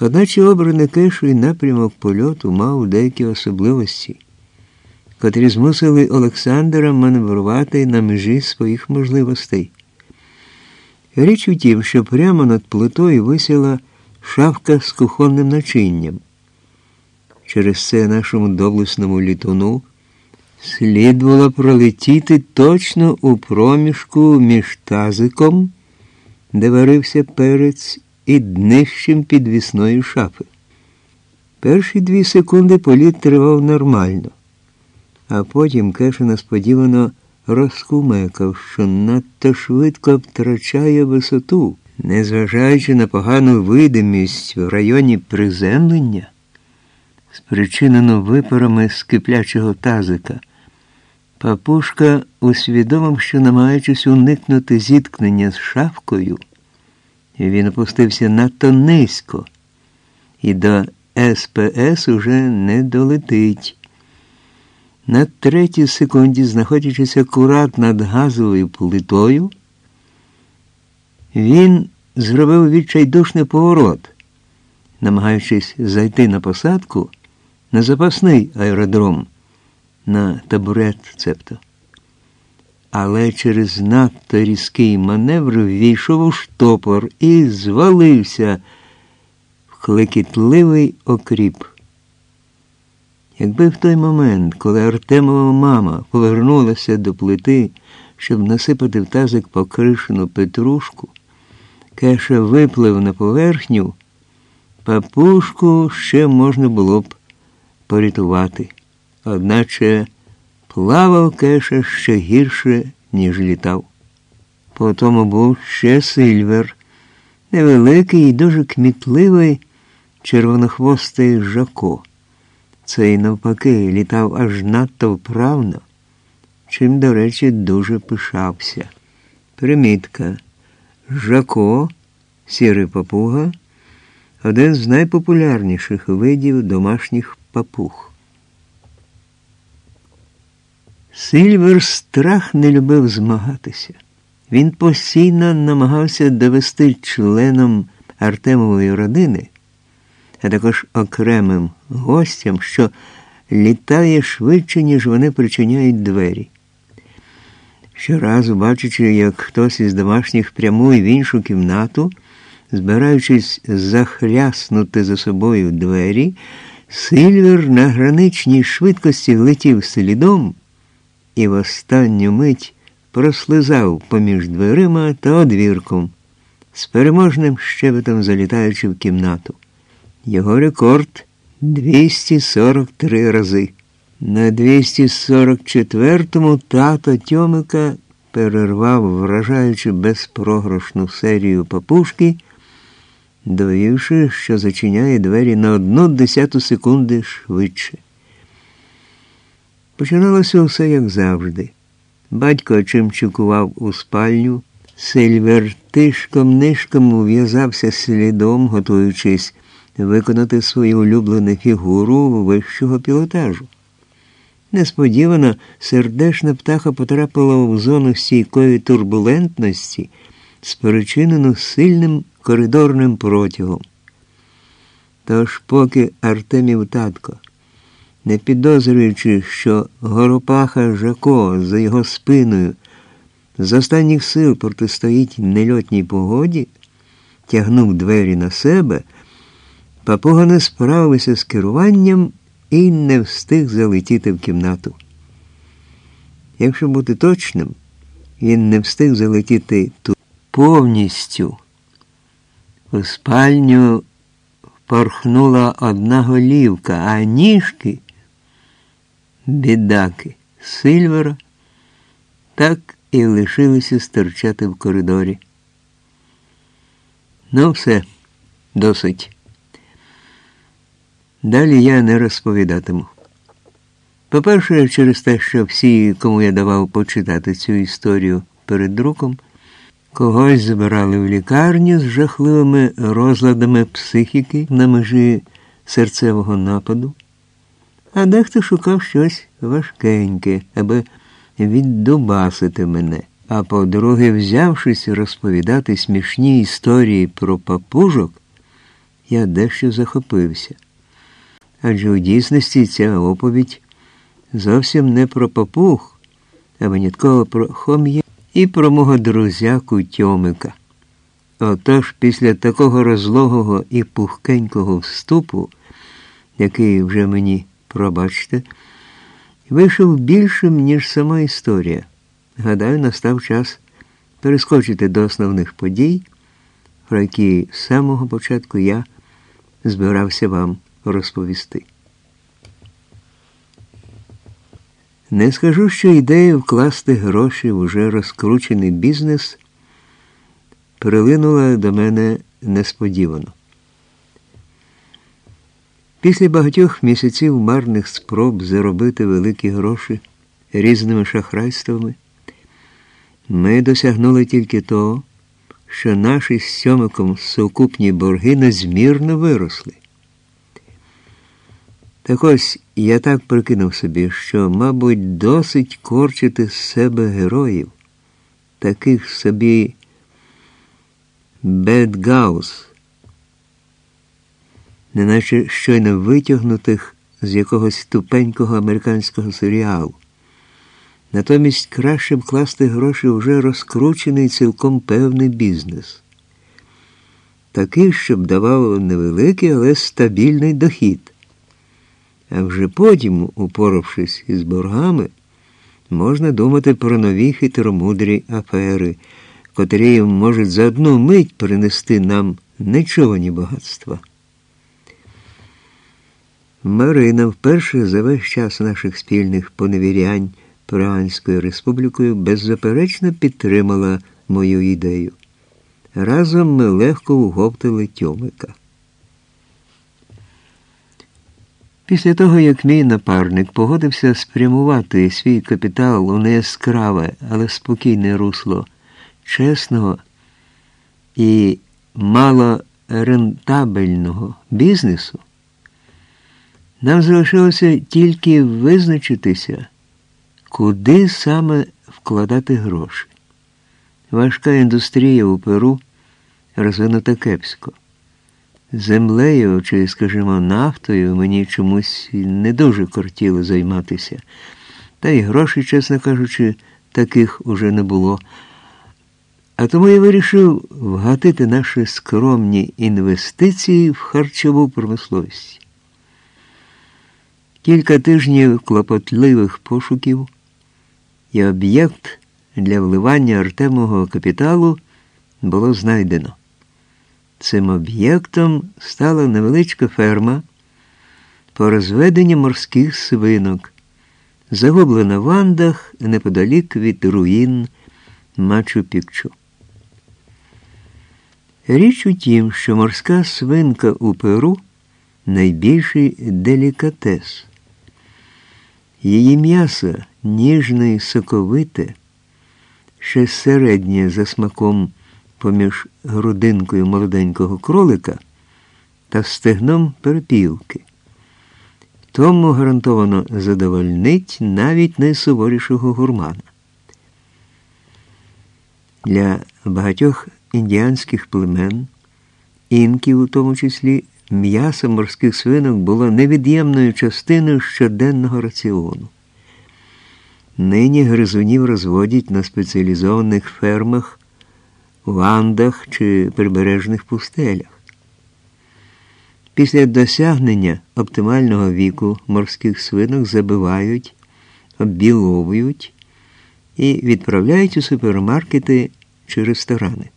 Одначе обраний кешою напрямок польоту мав деякі особливості, котрі змусили Олександра маневрувати на межі своїх можливостей. Річ у тім, що прямо над плитою висіла шафка з кухонним начинням. Через це нашому доблесному літуну слід було пролетіти точно у проміжку між тазиком, де варився перець, і днищем підвісної шафи. Перші дві секунди політ тривав нормально, а потім Кеша несподівано розкумекав, що надто швидко втрачає висоту, незважаючи на погану видимість в районі приземлення, спричинену випарами з киплячого тазика. Папушка усвідомив, що, намагаючись уникнути зіткнення з він опустився надто низько і до СПС уже не долетить. На третій секунді, знаходячись акурат над газовою плитою, він зробив відчайдушний поворот, намагаючись зайти на посадку на запасний аеродром на табурет цебто. Але через надто різкий маневр ввійшов у штопор і звалився в клекітливий окріп. Якби в той момент, коли Артемова мама повернулася до плити, щоб насипати в тазик покришену петрушку, кеша виплив на поверхню, папушку ще можна було б порятувати. Одначе плавав кеша ще гірше, ніж літав. Потому був ще Сильвер, невеликий і дуже кмітливий червонохвостий жако. Цей, навпаки, літав аж надто вправно, чим, до речі, дуже пишався. Примітка. Жако, сірий папуга, один з найпопулярніших видів домашніх папуг. Сильвер страх не любив змагатися. Він постійно намагався довести членам Артемової родини, а також окремим гостям, що літає швидше, ніж вони причиняють двері. Щоразу, бачачи, як хтось із домашніх прямує в іншу кімнату, збираючись захряснути за собою двері, Сильвер на граничній швидкості летів слідом і в останню мить прослизав поміж дверима та одвірком, з переможним щебетом залітаючи в кімнату. Його рекорд 243 рази. На 244-му тато Тьомика перервав вражаючи безпрограшну серію папушки, довівши, що зачиняє двері на одну десяту секунди швидше. Починалося все як завжди. Батько чимчукував у спальню, Сильвер тишком нишком ув'язався слідом, готуючись виконати свою улюблену фігуру вищого пілотажу. Несподівано сердешна птаха потрапила в зону стійкої турбулентності, спричинену сильним коридорним протягом. Тож, поки Артемів татко не підозрюючи, що Горопаха Жако за його спиною з останніх сил протистоїть нельотній погоді, тягнув двері на себе, папуга не справився з керуванням і не встиг залетіти в кімнату. Якщо бути точним, він не встиг залетіти тут повністю. У спальню порхнула одна голівка, а ніжки бідаки Сильвера так і лишилися стирчати в коридорі. Ну, все, досить. Далі я не розповідатиму. По-перше, через те, що всі, кому я давав почитати цю історію перед друком, когось забирали в лікарню з жахливими розладами психіки на межі серцевого нападу а дехто шукав щось важкеньке, аби віддубасити мене. А по-друге, взявшись розповідати смішні історії про папужок, я дещо захопився. Адже у дійсності ця оповідь зовсім не про папух, а винятково про хом'я і про мого друзяку Тьомика. Отож, після такого розлогого і пухкенького вступу, який вже мені пробачте, вийшов більшим, ніж сама історія. Гадаю, настав час перескочити до основних подій, про які з самого початку я збирався вам розповісти. Не скажу, що ідея вкласти гроші в уже розкручений бізнес прилинула до мене несподівано. Після багатьох місяців марних спроб заробити великі гроші різними шахрайствами, ми досягнули тільки того, що наші з сьомиком сукупні борги незмірно виросли. Так ось я так прикинув собі, що, мабуть, досить корчити з себе героїв, таких собі bad guys, неначе щойно витягнутих з якогось тупенького американського серіалу. Натомість краще б вкласти гроші в уже розкручений цілком певний бізнес. Такий, щоб давав невеликий, але стабільний дохід. А вже потім, упоравшись із боргами, можна думати про нові хитромудрі афери, котрі можуть за одну мить принести нам нечувані багатства. Марина вперше за весь час наших спільних поневірянь Пиранською республікою беззаперечно підтримала мою ідею. Разом ми легко уговтали Тьомика. Після того, як мій напарник погодився спрямувати свій капітал у неяскраве, але спокійне русло чесного і малорентабельного бізнесу, нам залишилося тільки визначитися, куди саме вкладати гроші. Важка індустрія у Перу розвинута кепсько. Землею чи, скажімо, нафтою мені чомусь не дуже кортіло займатися, та й грошей, чесно кажучи, таких уже не було. А тому я вирішив вгатити наші скромні інвестиції в харчову промисловість. Кілька тижнів клопотливих пошуків і об'єкт для вливання артемового капіталу було знайдено. Цим об'єктом стала невеличка ферма по розведенню морських свинок, загублена в Андах неподалік від руїн Мачу Пікчу. Річ у тім, що морська свинка у Перу найбільший делікатес. Її м'ясо ніжне і соковите, ще середнє за смаком поміж грудинкою молоденького кролика та стегном перепілки. Тому гарантовано задовольнить навіть найсуворішого гурмана. Для багатьох індіанських племен, інків у тому числі, м'ясо морських свинок було невід'ємною частиною щоденного раціону. Нині гризунів розводять на спеціалізованих фермах, в Андах чи прибережних пустелях. Після досягнення оптимального віку морських свинок забивають, оббіловують і відправляють у супермаркети чи ресторани.